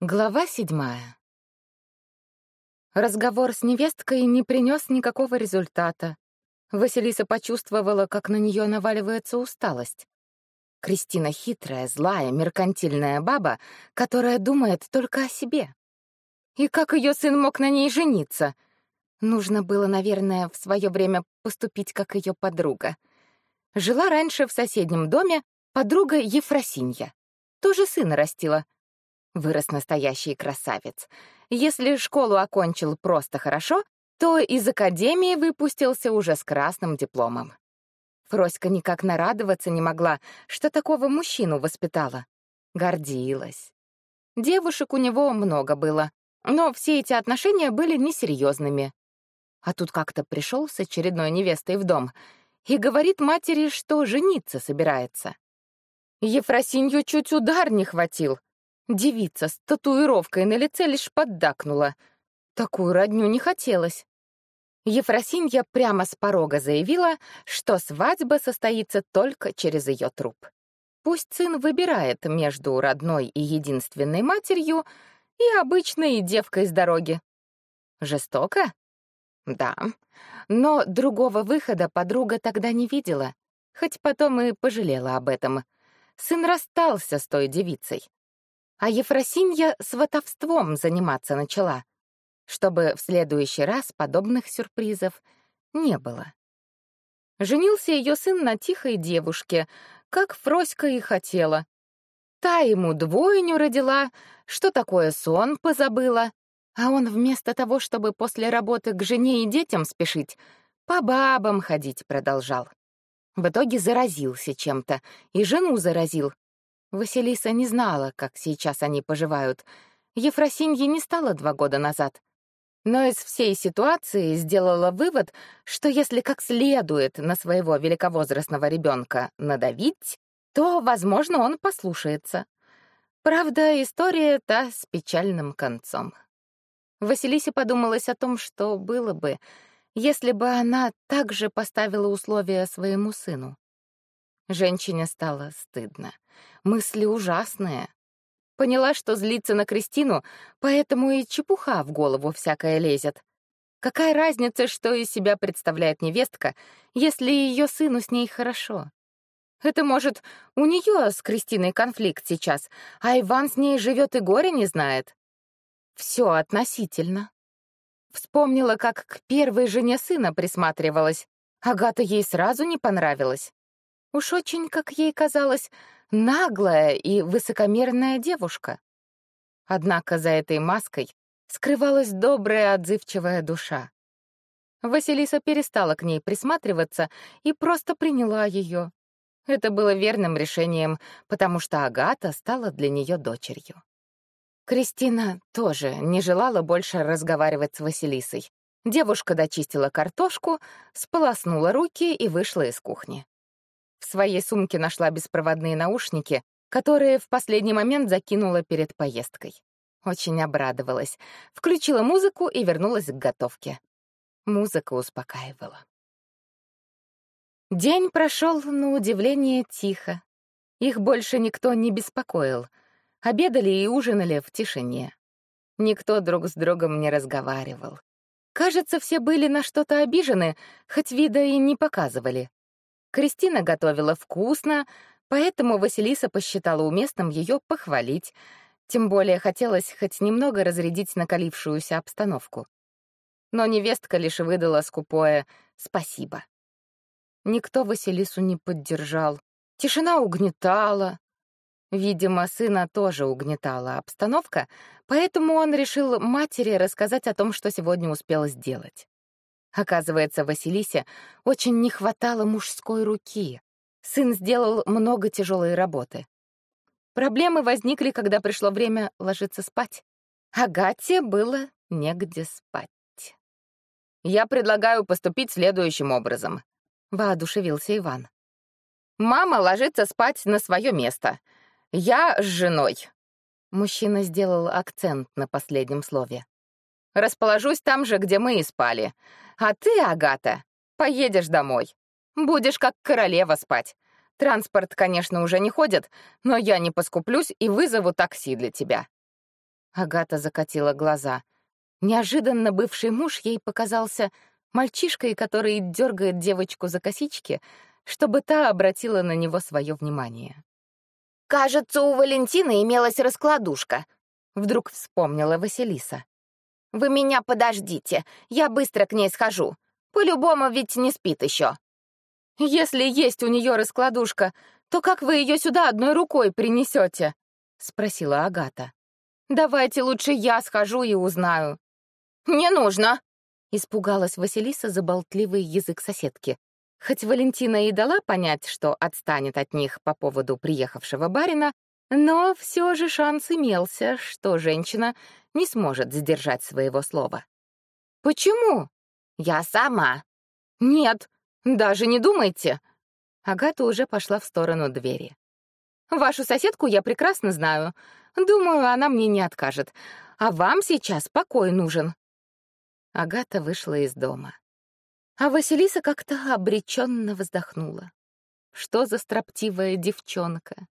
Глава седьмая. Разговор с невесткой не принес никакого результата. Василиса почувствовала, как на нее наваливается усталость. Кристина хитрая, злая, меркантильная баба, которая думает только о себе. И как ее сын мог на ней жениться? Нужно было, наверное, в свое время поступить как ее подруга. Жила раньше в соседнем доме подруга Ефросинья. Тоже сына растила — Вырос настоящий красавец. Если школу окончил просто хорошо, то из академии выпустился уже с красным дипломом. Фроська никак нарадоваться не могла, что такого мужчину воспитала. Гордилась. Девушек у него много было, но все эти отношения были несерьезными. А тут как-то пришел с очередной невестой в дом и говорит матери, что жениться собирается. Ефросинью чуть удар не хватил. Девица с татуировкой на лице лишь поддакнула. Такую родню не хотелось. Ефросинья прямо с порога заявила, что свадьба состоится только через ее труп. Пусть сын выбирает между родной и единственной матерью и обычной девкой с дороги. Жестоко? Да. Но другого выхода подруга тогда не видела, хоть потом и пожалела об этом. Сын расстался с той девицей а Ефросинья сватовством заниматься начала, чтобы в следующий раз подобных сюрпризов не было. Женился ее сын на тихой девушке, как Фроська и хотела. Та ему двойню родила, что такое сон позабыла, а он вместо того, чтобы после работы к жене и детям спешить, по бабам ходить продолжал. В итоге заразился чем-то, и жену заразил, Василиса не знала, как сейчас они поживают. Ефросинье не стало два года назад. Но из всей ситуации сделала вывод, что если как следует на своего великовозрастного ребенка надавить, то, возможно, он послушается. Правда, история та с печальным концом. Василисе подумалось о том, что было бы, если бы она также поставила условия своему сыну. Женщине стало стыдно. Мысли ужасные. Поняла, что злится на Кристину, поэтому и чепуха в голову всякая лезет. Какая разница, что из себя представляет невестка, если ее сыну с ней хорошо? Это, может, у нее с Кристиной конфликт сейчас, а Иван с ней живет и горе не знает? Все относительно. Вспомнила, как к первой жене сына присматривалась. Агата ей сразу не понравилась. Уж очень, как ей казалось, наглая и высокомерная девушка. Однако за этой маской скрывалась добрая, отзывчивая душа. Василиса перестала к ней присматриваться и просто приняла ее. Это было верным решением, потому что Агата стала для нее дочерью. Кристина тоже не желала больше разговаривать с Василисой. Девушка дочистила картошку, сполоснула руки и вышла из кухни. В своей сумке нашла беспроводные наушники, которые в последний момент закинула перед поездкой. Очень обрадовалась. Включила музыку и вернулась к готовке. Музыка успокаивала. День прошел на удивление тихо. Их больше никто не беспокоил. Обедали и ужинали в тишине. Никто друг с другом не разговаривал. Кажется, все были на что-то обижены, хоть вида и не показывали. Кристина готовила вкусно, поэтому Василиса посчитала уместным ее похвалить, тем более хотелось хоть немного разрядить накалившуюся обстановку. Но невестка лишь выдала скупое «спасибо». Никто Василису не поддержал. Тишина угнетала. Видимо, сына тоже угнетала обстановка, поэтому он решил матери рассказать о том, что сегодня успел сделать. Оказывается, Василисе очень не хватало мужской руки. Сын сделал много тяжелой работы. Проблемы возникли, когда пришло время ложиться спать. Агате было негде спать. «Я предлагаю поступить следующим образом», — воодушевился Иван. «Мама ложится спать на свое место. Я с женой». Мужчина сделал акцент на последнем слове. «Расположусь там же, где мы и спали. А ты, Агата, поедешь домой. Будешь как королева спать. Транспорт, конечно, уже не ходит, но я не поскуплюсь и вызову такси для тебя». Агата закатила глаза. Неожиданно бывший муж ей показался мальчишкой, который дергает девочку за косички, чтобы та обратила на него свое внимание. «Кажется, у Валентины имелась раскладушка», — вдруг вспомнила Василиса. «Вы меня подождите, я быстро к ней схожу. По-любому ведь не спит еще». «Если есть у нее раскладушка, то как вы ее сюда одной рукой принесете?» — спросила Агата. «Давайте лучше я схожу и узнаю». «Не нужно!» — испугалась Василиса за болтливый язык соседки. Хоть Валентина и дала понять, что отстанет от них по поводу приехавшего барина, но все же шанс имелся, что женщина не сможет сдержать своего слова. «Почему?» «Я сама». «Нет, даже не думайте». Агата уже пошла в сторону двери. «Вашу соседку я прекрасно знаю. Думаю, она мне не откажет. А вам сейчас покой нужен». Агата вышла из дома. А Василиса как-то обреченно вздохнула. Что за строптивая девчонка?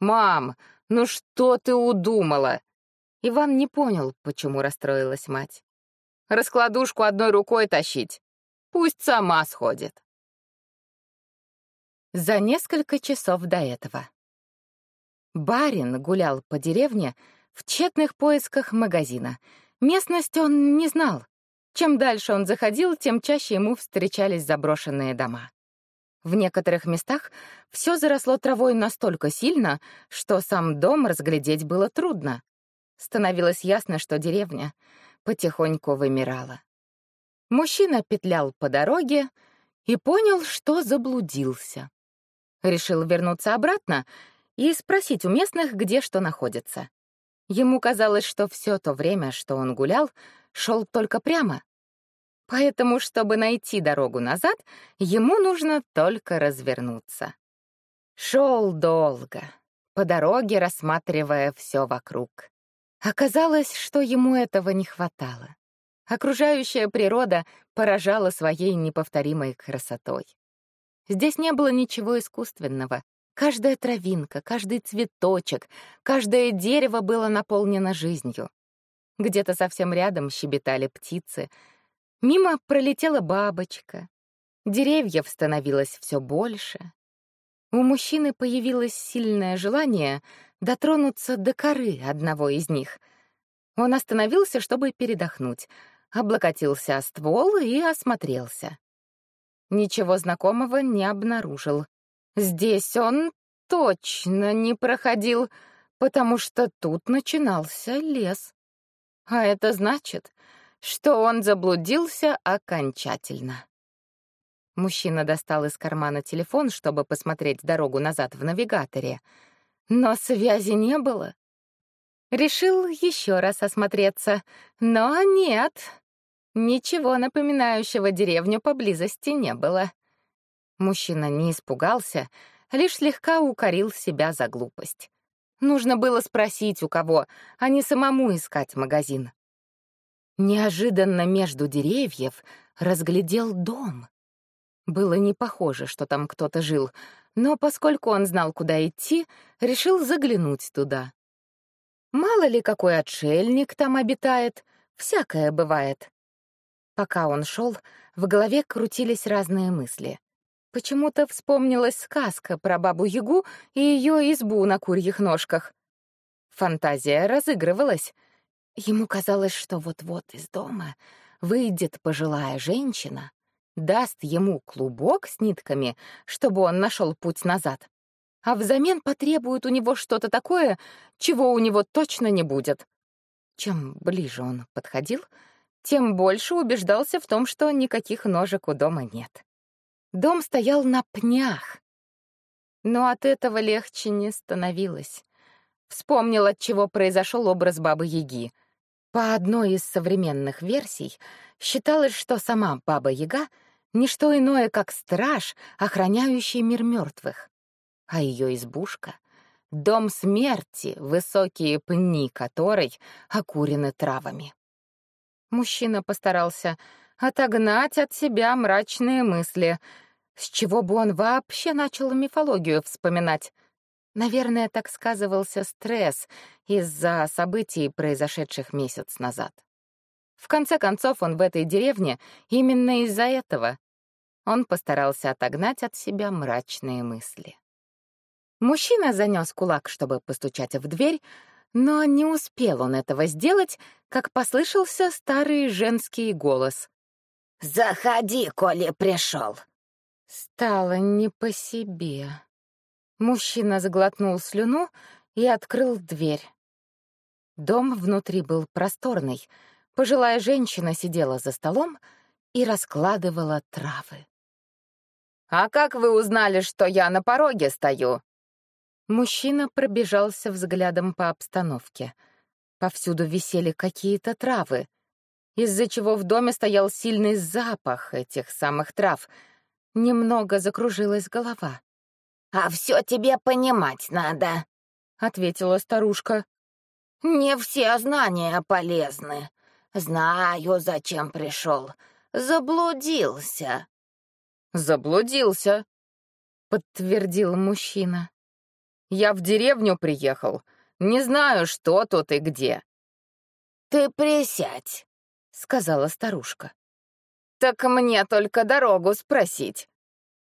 «Мам, ну что ты удумала?» Иван не понял, почему расстроилась мать. «Раскладушку одной рукой тащить. Пусть сама сходит». За несколько часов до этого. Барин гулял по деревне в тщетных поисках магазина. Местность он не знал. Чем дальше он заходил, тем чаще ему встречались заброшенные дома. В некоторых местах все заросло травой настолько сильно, что сам дом разглядеть было трудно. Становилось ясно, что деревня потихоньку вымирала. Мужчина петлял по дороге и понял, что заблудился. Решил вернуться обратно и спросить у местных, где что находится. Ему казалось, что все то время, что он гулял, шел только прямо. Поэтому, чтобы найти дорогу назад, ему нужно только развернуться. Шел долго, по дороге рассматривая все вокруг. Оказалось, что ему этого не хватало. Окружающая природа поражала своей неповторимой красотой. Здесь не было ничего искусственного. Каждая травинка, каждый цветочек, каждое дерево было наполнено жизнью. Где-то совсем рядом щебетали птицы. Мимо пролетела бабочка. Деревьев становилось все больше. У мужчины появилось сильное желание дотронуться до коры одного из них. Он остановился, чтобы передохнуть, облокотился о ствол и осмотрелся. Ничего знакомого не обнаружил. Здесь он точно не проходил, потому что тут начинался лес. А это значит, что он заблудился окончательно. Мужчина достал из кармана телефон, чтобы посмотреть дорогу назад в навигаторе, но связи не было. Решил еще раз осмотреться, но нет, ничего напоминающего деревню поблизости не было. Мужчина не испугался, лишь слегка укорил себя за глупость. Нужно было спросить у кого, а не самому искать магазин. Неожиданно между деревьев разглядел дом. Было не похоже, что там кто-то жил, но поскольку он знал, куда идти, решил заглянуть туда. Мало ли какой отшельник там обитает, всякое бывает. Пока он шел, в голове крутились разные мысли. Почему-то вспомнилась сказка про бабу-ягу и ее избу на курьих ножках. Фантазия разыгрывалась. Ему казалось, что вот-вот из дома выйдет пожилая женщина, даст ему клубок с нитками, чтобы он нашел путь назад, а взамен потребует у него что-то такое, чего у него точно не будет. Чем ближе он подходил, тем больше убеждался в том, что никаких ножек у дома нет. Дом стоял на пнях. Но от этого легче не становилось. Вспомнил, от чего произошел образ Бабы-Яги. По одной из современных версий считалось, что сама Баба-Яга — ничто иное, как страж, охраняющий мир мертвых. А ее избушка — дом смерти, высокие пни которой окурены травами. Мужчина постарался отогнать от себя мрачные мысли. С чего бы он вообще начал мифологию вспоминать? Наверное, так сказывался стресс из-за событий, произошедших месяц назад. В конце концов, он в этой деревне именно из-за этого. Он постарался отогнать от себя мрачные мысли. Мужчина занёс кулак, чтобы постучать в дверь, но не успел он этого сделать, как послышался старый женский голос. «Заходи, коли пришел. Стало не по себе. Мужчина заглотнул слюну и открыл дверь. Дом внутри был просторный. Пожилая женщина сидела за столом и раскладывала травы. «А как вы узнали, что я на пороге стою?» Мужчина пробежался взглядом по обстановке. Повсюду висели какие-то травы, из-за чего в доме стоял сильный запах этих самых трав. Немного закружилась голова. «А все тебе понимать надо», — ответила старушка. «Не все знания полезны. Знаю, зачем пришел. Заблудился». «Заблудился», — подтвердил мужчина. «Я в деревню приехал. Не знаю, что тут и где». «Ты присядь», — сказала старушка. «Так мне только дорогу спросить».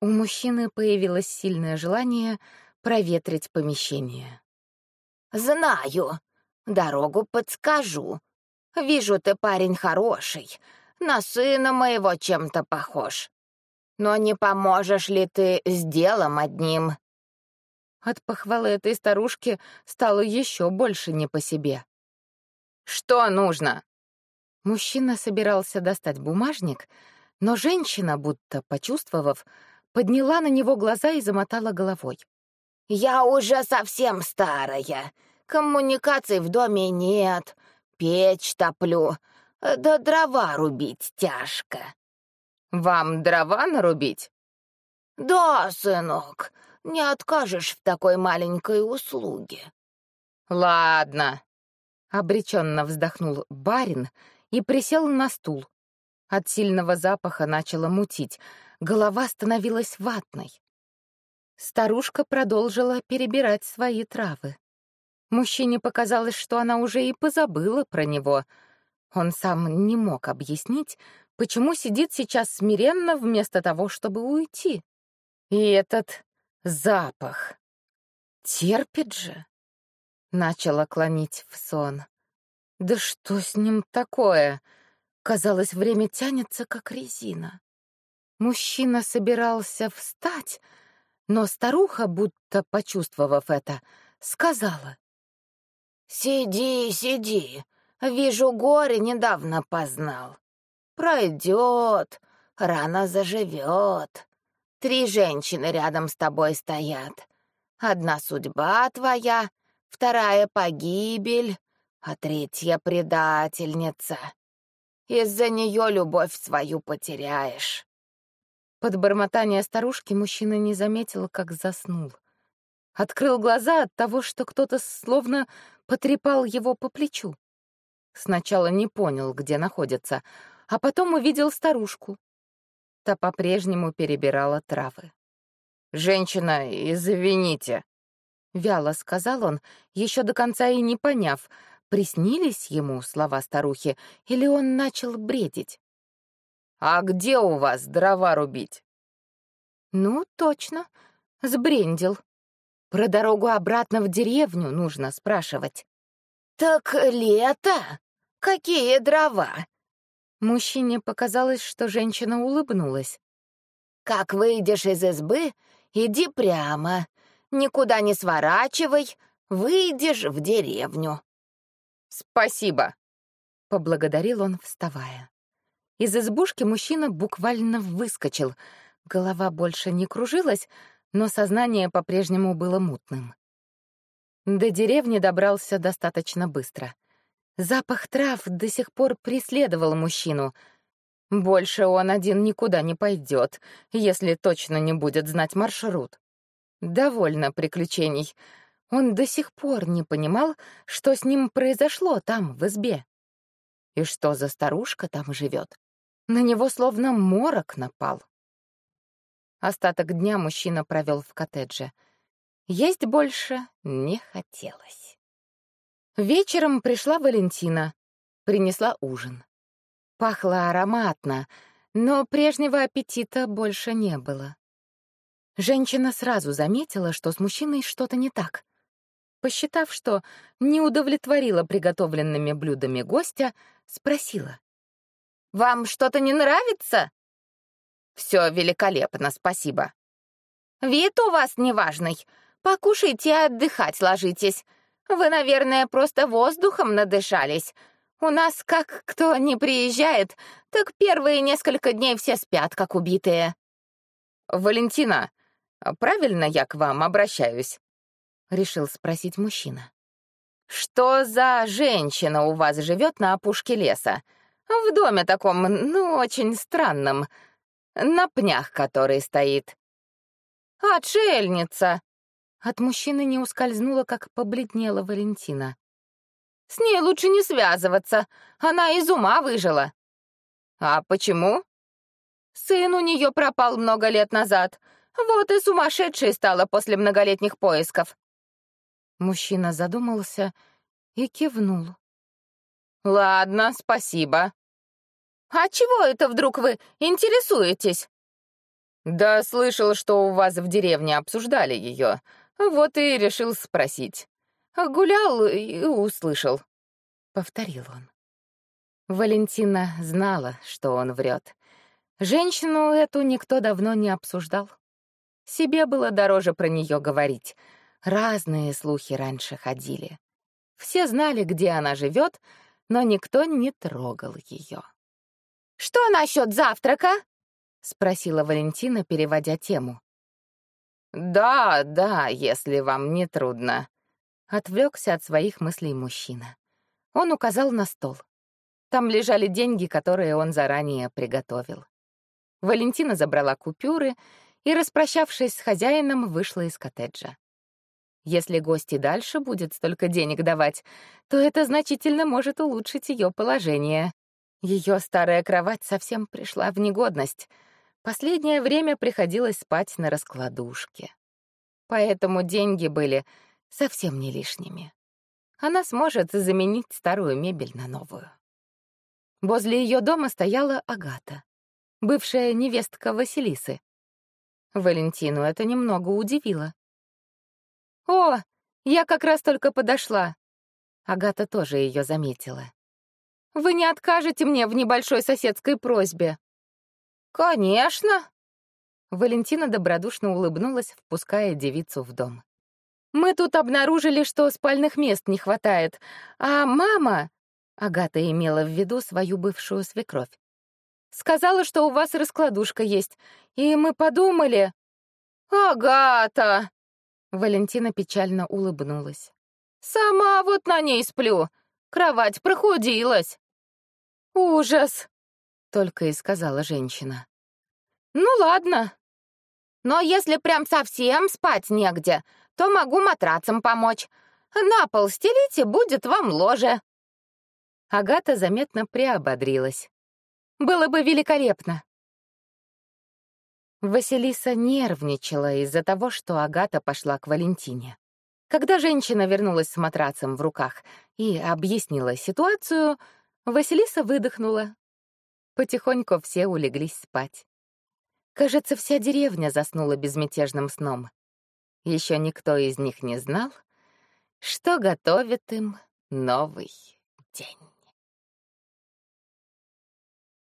У мужчины появилось сильное желание проветрить помещение. «Знаю. Дорогу подскажу. Вижу, ты парень хороший. На сына моего чем-то похож. Но не поможешь ли ты с делом одним?» От похвалы этой старушки стало еще больше не по себе. «Что нужно?» Мужчина собирался достать бумажник, но женщина, будто почувствовав, подняла на него глаза и замотала головой. «Я уже совсем старая. Коммуникаций в доме нет. Печь топлю. Да дрова рубить тяжко». «Вам дрова нарубить?» «Да, сынок, не откажешь в такой маленькой услуге». «Ладно», — обреченно вздохнул барин и присел на стул. От сильного запаха начало мутить — голова становилась ватной. Старушка продолжила перебирать свои травы. Мужчине показалось, что она уже и позабыла про него. Он сам не мог объяснить, почему сидит сейчас смиренно вместо того, чтобы уйти. И этот запах. Терпит же. Начала клонить в сон. Да что с ним такое? Казалось, время тянется, как резина. Мужчина собирался встать, но старуха, будто почувствовав это, сказала. «Сиди, сиди, вижу, горе недавно познал. Пройдет, рано заживет. Три женщины рядом с тобой стоят. Одна судьба твоя, вторая погибель, а третья предательница. Из-за нее любовь свою потеряешь. Под бормотание старушки мужчина не заметил, как заснул. Открыл глаза от того, что кто-то словно потрепал его по плечу. Сначала не понял, где находится, а потом увидел старушку. Та по-прежнему перебирала травы. «Женщина, извините», — вяло сказал он, еще до конца и не поняв, приснились ему слова старухи или он начал бредить. «А где у вас дрова рубить?» «Ну, точно, сбрендил. Про дорогу обратно в деревню нужно спрашивать». «Так лето? Какие дрова?» Мужчине показалось, что женщина улыбнулась. «Как выйдешь из избы, иди прямо, никуда не сворачивай, выйдешь в деревню». «Спасибо», — поблагодарил он, вставая. Из избушки мужчина буквально выскочил. Голова больше не кружилась, но сознание по-прежнему было мутным. До деревни добрался достаточно быстро. Запах трав до сих пор преследовал мужчину. Больше он один никуда не пойдет, если точно не будет знать маршрут. Довольно приключений. Он до сих пор не понимал, что с ним произошло там, в избе. И что за старушка там живет. На него словно морок напал. Остаток дня мужчина провел в коттедже. Есть больше не хотелось. Вечером пришла Валентина, принесла ужин. Пахло ароматно, но прежнего аппетита больше не было. Женщина сразу заметила, что с мужчиной что-то не так. Посчитав, что не удовлетворила приготовленными блюдами гостя, спросила. «Вам что-то не нравится?» «Все великолепно, спасибо». «Вид у вас неважный. Покушайте и отдыхать ложитесь. Вы, наверное, просто воздухом надышались. У нас как кто не приезжает, так первые несколько дней все спят, как убитые». «Валентина, правильно я к вам обращаюсь?» — решил спросить мужчина. «Что за женщина у вас живет на опушке леса? В доме таком, ну, очень странном, на пнях который стоит». «Отшельница!» От мужчины не ускользнула, как побледнела Валентина. «С ней лучше не связываться, она из ума выжила». «А почему?» «Сын у нее пропал много лет назад, вот и сумасшедшей стала после многолетних поисков». Мужчина задумался и кивнул. «Ладно, спасибо». «А чего это вдруг вы интересуетесь?» «Да слышал, что у вас в деревне обсуждали ее. Вот и решил спросить. Гулял и услышал. Повторил он. Валентина знала, что он врет. Женщину эту никто давно не обсуждал. Себе было дороже про нее говорить. Разные слухи раньше ходили. Все знали, где она живет, но никто не трогал ее. «Что насчет завтрака?» — спросила Валентина, переводя тему. «Да, да, если вам не трудно», — отвлекся от своих мыслей мужчина. Он указал на стол. Там лежали деньги, которые он заранее приготовил. Валентина забрала купюры и, распрощавшись с хозяином, вышла из коттеджа. Если гость дальше будет столько денег давать, то это значительно может улучшить ее положение. Ее старая кровать совсем пришла в негодность — Последнее время приходилось спать на раскладушке. Поэтому деньги были совсем не лишними. Она сможет заменить старую мебель на новую. Возле ее дома стояла Агата, бывшая невестка Василисы. Валентину это немного удивило. «О, я как раз только подошла!» Агата тоже ее заметила. «Вы не откажете мне в небольшой соседской просьбе?» «Конечно!» Валентина добродушно улыбнулась, впуская девицу в дом. «Мы тут обнаружили, что спальных мест не хватает, а мама...» Агата имела в виду свою бывшую свекровь. «Сказала, что у вас раскладушка есть, и мы подумали...» «Агата!» Валентина печально улыбнулась. «Сама вот на ней сплю. Кровать прохудилась». «Ужас!» — только и сказала женщина. «Ну ладно. Но если прям совсем спать негде, то могу матрацам помочь. На пол стелите, будет вам ложе». Агата заметно приободрилась. «Было бы великолепно». Василиса нервничала из-за того, что Агата пошла к Валентине. Когда женщина вернулась с матрацем в руках и объяснила ситуацию, Василиса выдохнула Потихоньку все улеглись спать. Кажется, вся деревня заснула безмятежным сном. Еще никто из них не знал, что готовит им новый день.